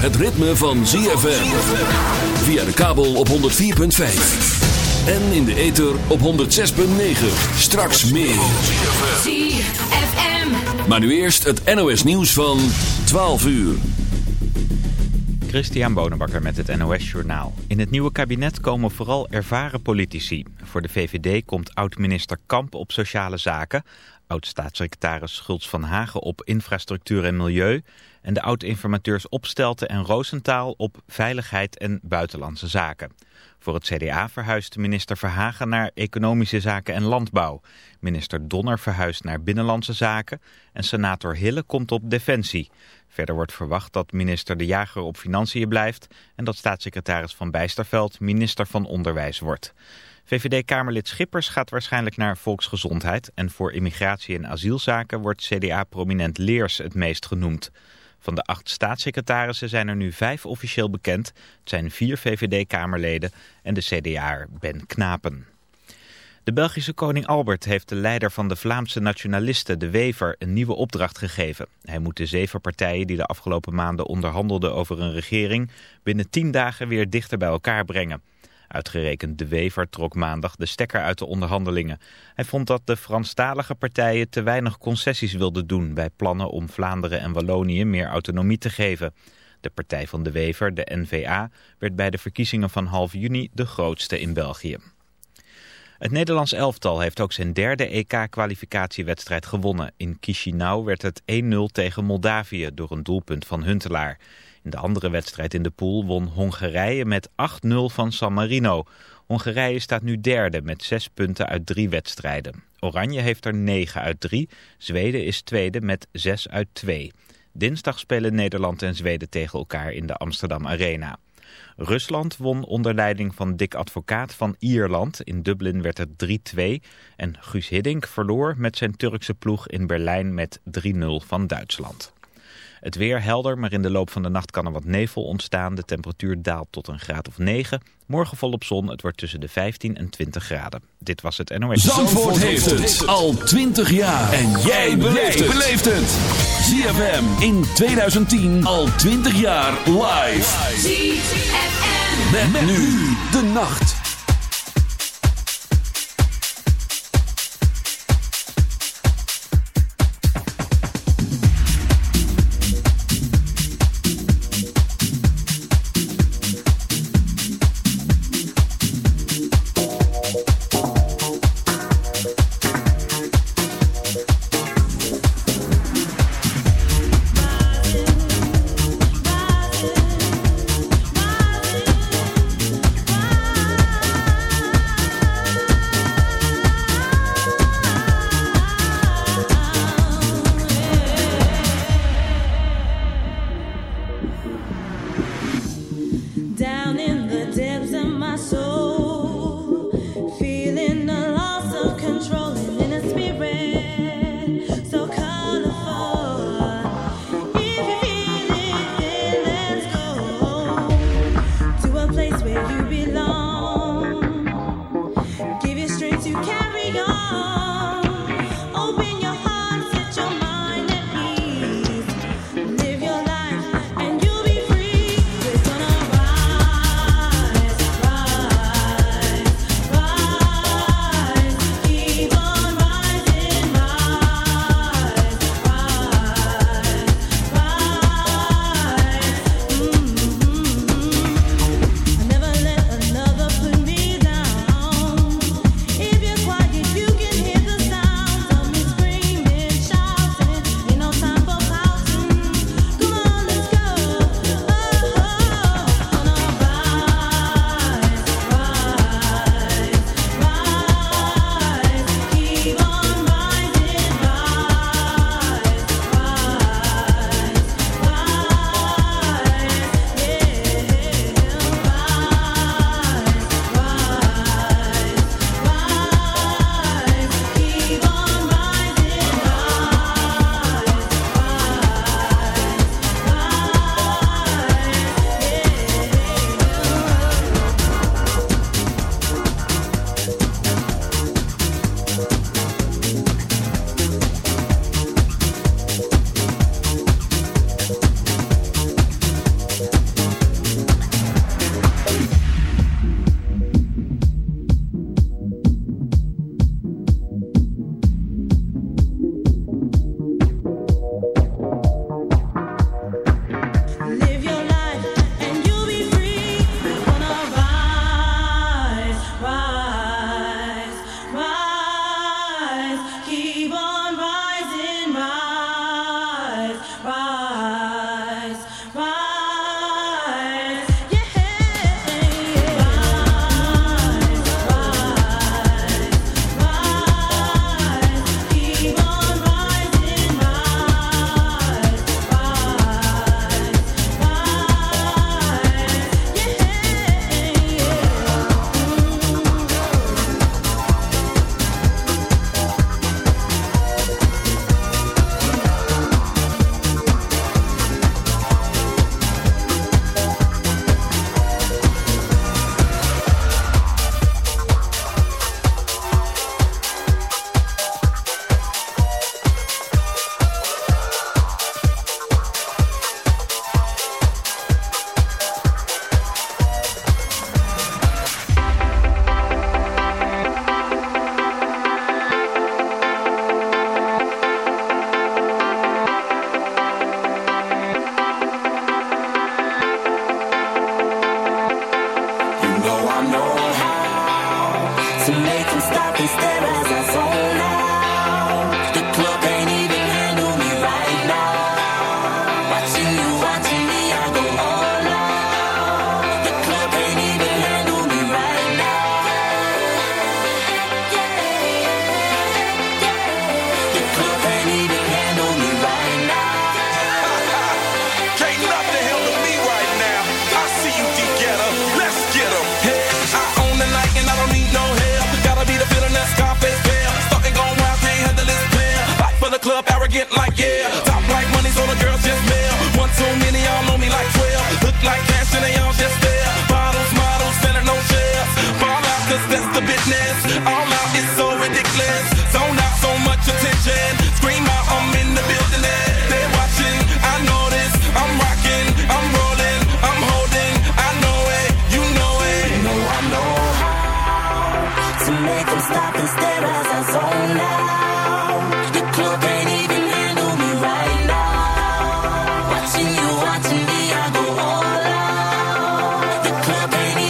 het ritme van ZFM. Via de kabel op 104.5. En in de ether op 106.9. Straks meer. ZFM. Maar nu eerst het NOS nieuws van 12 uur. Christian Bonenbakker met het NOS Journaal. In het nieuwe kabinet komen vooral ervaren politici. Voor de VVD komt oud-minister Kamp op sociale zaken... oud-staatssecretaris Schultz van Hagen op infrastructuur en milieu... en de oud-informateurs Opstelten en Roosentaal op veiligheid en buitenlandse zaken. Voor het CDA verhuist minister Verhagen naar Economische Zaken en Landbouw. Minister Donner verhuist naar Binnenlandse Zaken en senator Hille komt op Defensie. Verder wordt verwacht dat minister De Jager op Financiën blijft... en dat staatssecretaris Van Bijsterveld minister van Onderwijs wordt. VVD-Kamerlid Schippers gaat waarschijnlijk naar Volksgezondheid... en voor immigratie- en asielzaken wordt CDA-prominent Leers het meest genoemd. Van de acht staatssecretarissen zijn er nu vijf officieel bekend. Het zijn vier VVD-Kamerleden en de CDA Ben Knapen. De Belgische koning Albert heeft de leider van de Vlaamse nationalisten, de Wever, een nieuwe opdracht gegeven. Hij moet de zeven partijen die de afgelopen maanden onderhandelden over een regering binnen tien dagen weer dichter bij elkaar brengen. Uitgerekend de Wever trok maandag de stekker uit de onderhandelingen. Hij vond dat de Franstalige partijen te weinig concessies wilden doen bij plannen om Vlaanderen en Wallonië meer autonomie te geven. De partij van de Wever, de NVA, werd bij de verkiezingen van half juni de grootste in België. Het Nederlands elftal heeft ook zijn derde EK-kwalificatiewedstrijd gewonnen. In Chisinau werd het 1-0 tegen Moldavië door een doelpunt van Huntelaar. In de andere wedstrijd in de pool won Hongarije met 8-0 van San Marino. Hongarije staat nu derde met zes punten uit drie wedstrijden. Oranje heeft er 9 uit 3. Zweden is tweede met 6 uit 2. Dinsdag spelen Nederland en Zweden tegen elkaar in de Amsterdam Arena. Rusland won onder leiding van Dick Advocaat van Ierland. In Dublin werd het 3-2. En Guus Hiddink verloor met zijn Turkse ploeg in Berlijn met 3-0 van Duitsland. Het weer helder, maar in de loop van de nacht kan er wat nevel ontstaan. De temperatuur daalt tot een graad of 9. Morgen volop zon, het wordt tussen de 15 en 20 graden. Dit was het NOS. Zandvoort heeft het al 20 jaar. En jij beleeft het. ZFM in 2010 al 20 jaar live. ZFM. Met, nu de nacht. Club can't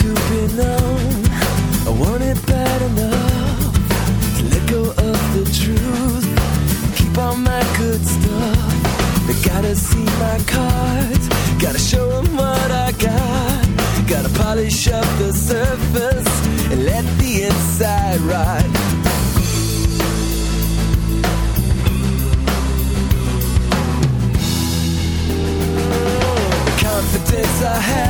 to be known. I want it bad enough to let go of the truth. Keep all my good stuff. I gotta see my cards. Gotta show them what I got. Gotta polish up the surface and let the inside ride. The Confidence I have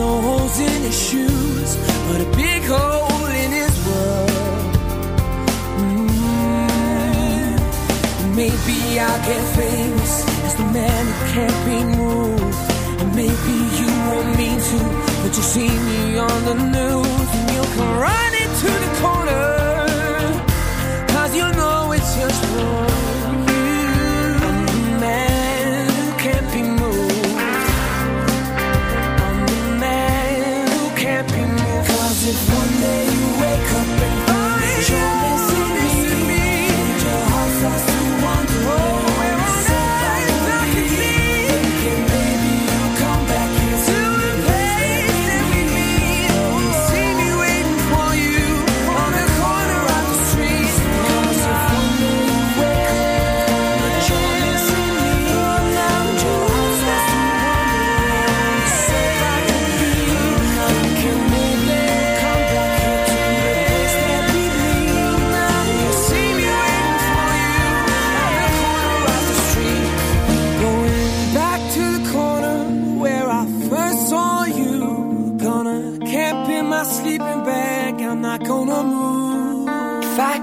no holes in his shoes, but a big hole in his world. Mm. Maybe I'll get famous as the man who can't be moved. And maybe you won't mean to, but you see me on the news and you'll come running to the corner.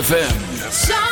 ZFM.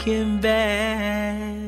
looking back.